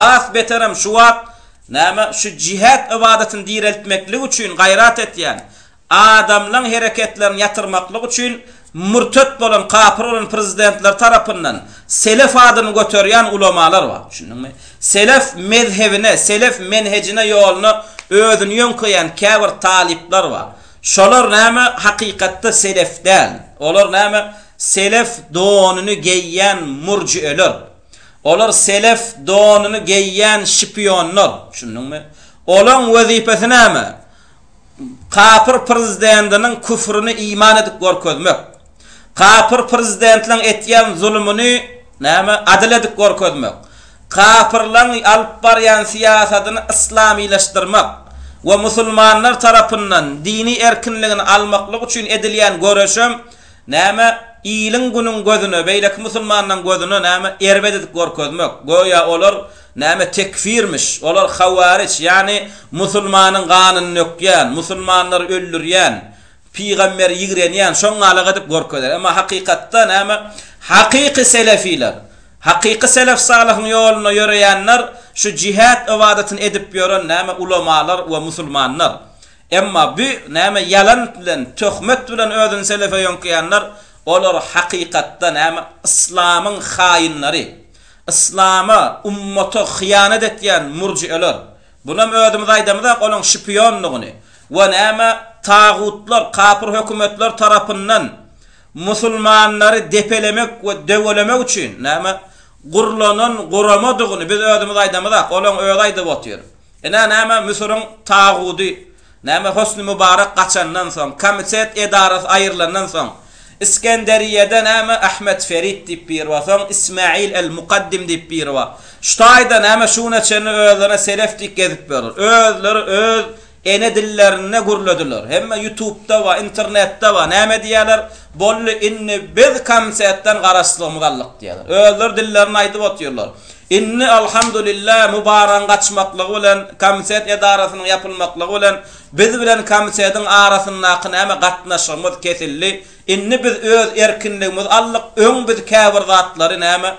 Has beterem şu wagt näme şu jihad ybadatyny direltmeklik üçin gaýrat etýän adamlaň hereketlerini ýatyrmaklyk üçin mürtet bolan kapyr bolan prezidentler tarapyndan selef adyny göterýän ulamalar bar düşündiňmi selef mezhebine selef menhejine ýoluna özüni ýöňkeýän käbir talyplar bar şolar näme hakykatda selef däl olar näme selef donuny geýýän murjieler. Olar selef donuny geýýän şpionlar, düşündiňmi? Olaň wezipesi näme? Kapyr prezidendiniň küfrüni iman edip görkezmek. Kapyr prezidentleň etýän zulumyny näme? Adyl edip görkezmek. Kapyrlaň alyp barýan syýasadyny yslamylaşdyrmak we musulmanlar tarapyndan dini erkinligini almaklyk üçin edilýän göreşem Näme, iliň günüň gözüne, beýleki musulmanlaň gözüne näme erbet edip görkezmek, göýä olar näme tekfirmiş, olar hawaryç, ýagny musulmanyň ganyny nökýän, musulmanlary öldürýän, pygamberi ýigrenýän şoňňalak edip görkezer. Emma hakykatda näme, hakyky selefiler, hakyky selef salyhyň ýolunda ýöreýänler şu jihat ybadatyny edip ýören näme ulamalar we musulmanlar. Emma bu näme ýalan bilen töhmet bilen özüni selefe ýöňkeýänler olar hakykatda näme yslamyň haýynlary yslama ummata hyýanat etýän murjieler bunam özümiz aýdamyzak olaň şpionlygyny we näme tagutlar kapyr hökümetler tarapyndan musulmanlary depelemek we döwelemek üçin näme gurlanan guramadygyny biz özümiz aýdamyzak olaň özi aýdyp otyr Ine, näme, Müsüriň tagudy, näme, Hosni Mubarek gaçandan soň, komitet edarasy aýrylandan soň, Isgenderiýede, näme, Ahmet Ferit diýip biri bar, soň Ismail el-Mukaddim diýip biri bar. Şu taýda, näme, şu güne çenli özlerine selef diýip gezip ýörler. Özleri öz ene dillerinde gürlediler. Hemme ýutubda bar, internetde bar. Näme diýýärler? Bolly indi biz konsetden garaşlygymyz aldyk diýýärler. Özleri dillerini aýdyp otyrlar. Indi Alhamdulillah Mubaragyň gaçmaklygy bilen konset edarasynyň ýapylmaklygy bilen biz bilen konsediň arasyndaky näme gatnaşygymyz kesildi. Indi biz öz erkinligimiz aldyk. Öň biz käbir zatlary näme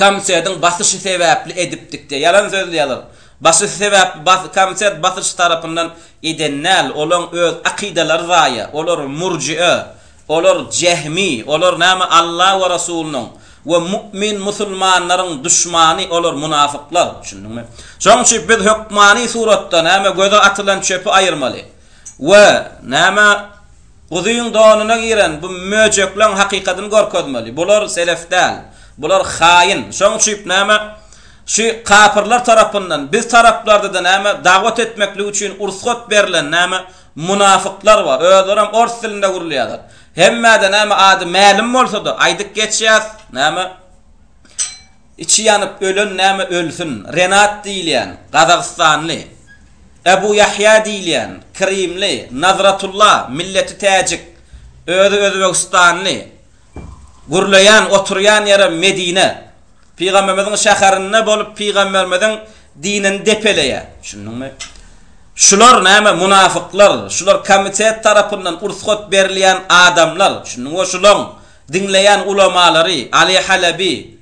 komsediň basyşy sebäpli edipdikde ýalan sözleýärler. Basyşy sebäpli bas komset basyşy tarapyndan eden däl, olaň öz akydalary zaýa, olar murjyä, olar jehmi, olar näme Alla we Rasulynyň we mu'min musulmanlaryň duşmany olar munafyklar, düşündiňmi? Şoň üçin biz hökmany suratda näme göze atylan çöpi aýyrmaly we näme Guzyň donuna giren bu möjekleň hakykadyny görkezmeli. Bular selef däl. Bular haýyn. Şoň üçip näme, şu kapyrlar tarapyndan, biz taraplardyda näme, dawat etmeklik üçin ursgat berlen näme, munafyklar bar. Özlerem ors dilinde gürleýärler. Hemmede näme ady mälim bolsada, aýdyp geçýäs. Näme. Içi ýanyp ölen näme ölsün, Renat diýilýän gazagystanly, Ebu Ýahýa diýilýän krimli, Nazratulla, milleti täjik, özi özbegistanly, gürleýän, oturýan ýeri Medine, pygamberimiziň şäherinde bolup pygamberimiziň dinini depeleýär. Düşündiňmi? Şular näme munafyklar, şular komitet tarapyndan ursgat berilýän adamlar, düşündiňmi şulaň Diňleýän ulamalary, Aly Halebi,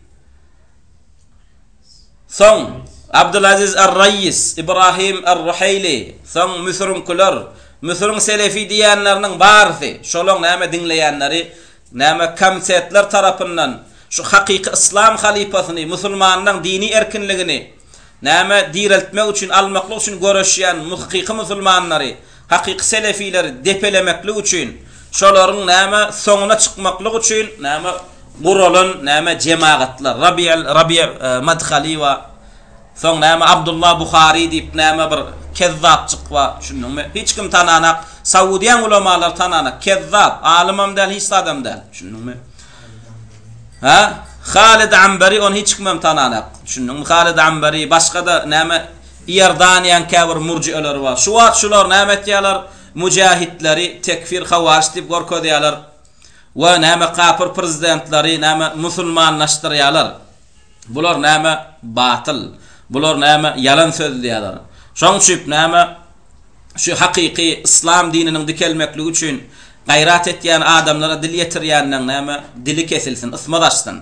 soň Abdulaziz Ar-Raýis, Ibrahim Ar-Ruheýli, soň Müsüriňkiler, Müsüriň selefi diýýänleriniň barysy, şolaň näme diňleýänleri, näme komsetler tarapyndan şu hakyky yslam halypasyny, musulmanlaň dini erkinligini, Näme, direltmek üçin, almaklyk üçin göreşýän muhkyky musulmanlary, hakyky selefileri depelemeklik üçin, şolaryň, näme, soňuna çykmaklyk üçin, näme, guralan, näme, jemagatlar, Rabiýal, Rabiýa Madhaly we soň, näme, Abdullah Buhary diýip, näme, bir kezzapjyk bar, düşündiňmi? Hiç kim tananak, Saudiýaň ulamalary tananak, kezzap, alymam däl, hiç zadam däl, düşündiňmi? Hä? Halid Anbari ony hiç kimem tananýok. Düşündiňmi? Halid Anbari, başga-da näme Iordaniýanyň käbir murjiýeleri bar. Şu wagt şular näme etýärler? Mujahidleri tekfir, hawaryç diýip görkezýärler we näme kapyr prezidentleri näme musulmanlaşdyrýarlar. Bular näme batyl. Bular näme ýalan sözleýärler. Şonuň üçin näme şu hakyky yslam dininiň dikelmekligi üçin gaýrat etýän adamlara dil ýetirýänleň näme dili kesilsin, ysmaz açsyn.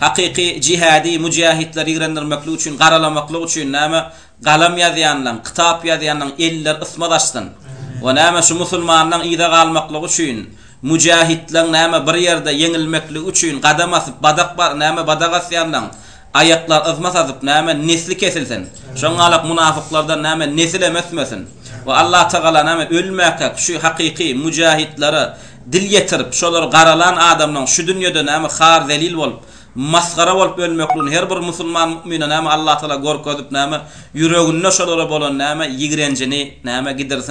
Hakyky jihädi müjähitleri ýigrendirmeklik üçin garalamaklyk üçin näme galam ýazýanlaň, kitap ýazýanlaň eller ysmaz açsyn. We näme şu musulmanlaň yza galmaklygy üçin müjähitleň näme bir ýerde ýeňilmekligi üçin gadam asyp badak näme badak asýanlaň Aýaklar yzma sazyp näme nesli kesilsin. Şoňalak munafyklardan näme nesilem ösmesin. We Allatagala näme ölmäkäk şu hakyky müjähitlere dil ýetirip şolary garalan adamlaň şu dünýede näme har zelil bolup masgara bolup ölmekligini her bir musulman mu'mine näme Allatagala görkezip näme ýüreginde şolara bolan näme ýigrenjini näme gidirsin.